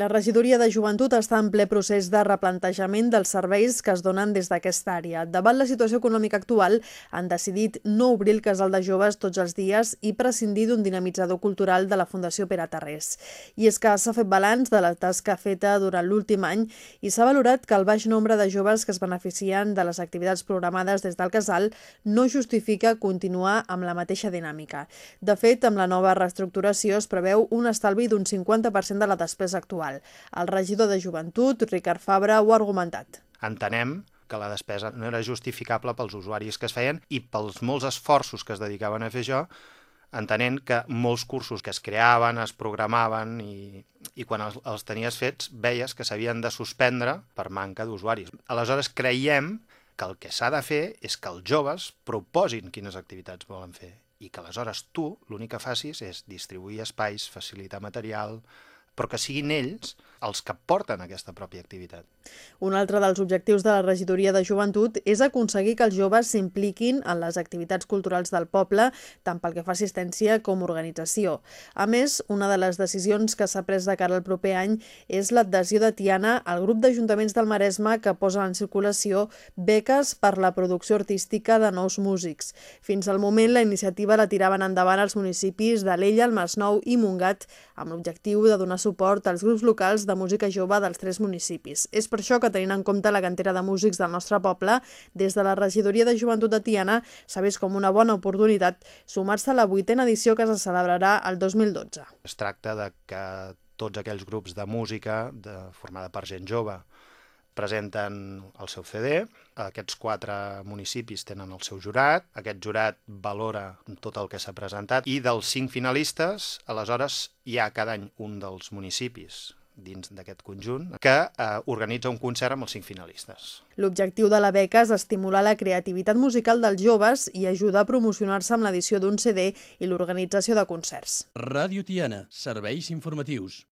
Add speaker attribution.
Speaker 1: La regidoria de joventut està en ple procés de replantejament dels serveis que es donen des d'aquesta àrea. Davant la situació econòmica actual, han decidit no obrir el casal de joves tots els dies i prescindir d'un dinamitzador cultural de la Fundació Pere Tarrés. I és que s'ha fet balanç de la tasca feta durant l'últim any i s'ha valorat que el baix nombre de joves que es beneficien de les activitats programades des del casal no justifica continuar amb la mateixa dinàmica. De fet, amb la nova reestructuració es preveu un estalvi d'un 50% de la despesa actual actual. El regidor de Joventut, Ricard Fabra, ho ha argumentat.
Speaker 2: Entenem que la despesa no era justificable pels usuaris que es feien i pels molts esforços que es dedicaven a fer això, entenent que molts cursos que es creaven, es programaven i, i quan els, els tenies fets veies que s'havien de suspendre per manca d'usuaris. Aleshores creiem que el que s'ha de fer és que els joves proposin quines activitats volen fer i que aleshores tu l'únic que facis és distribuir espais, facilitar material, però que siguin ells els que porten aquesta pròpia activitat.
Speaker 1: Un altre dels objectius de la regidoria de joventut és aconseguir que els joves s'impliquin en les activitats culturals del poble, tant pel que fa assistència com organització. A més, una de les decisions que s'ha pres de cara al proper any és l'adhesió de Tiana al grup d'ajuntaments del Maresme que posa en circulació beques per la producció artística de nous músics. Fins al moment, la iniciativa la tiraven endavant els municipis de l'Ella, el Masnou i Mungat, amb l'objectiu de donar suport als grups locals de música jove dels tres municipis. És per això que, tenint en compte la cantera de músics del nostre poble, des de la regidoria de joventut de Tiana s'ha vist com una bona oportunitat sumar-se a la vuitena edició que se celebrarà el 2012.
Speaker 2: Es tracta de que tots aquells grups de música de, formada per gent jove presenten el seu CD, aquests quatre municipis tenen el seu jurat, aquest jurat valora tot el que s'ha presentat i dels cinc finalistes, aleshores hi ha cada any un dels municipis dins d'aquest conjunt, que eh, organitza un concert amb els cinc finalistes.
Speaker 1: L'objectiu de la beca és estimular la creativitat musical dels joves i ajudar a promocionar-se amb l'edició d'un CD i l'organització de concerts.
Speaker 3: Ràdio Tiana, serveis informatius.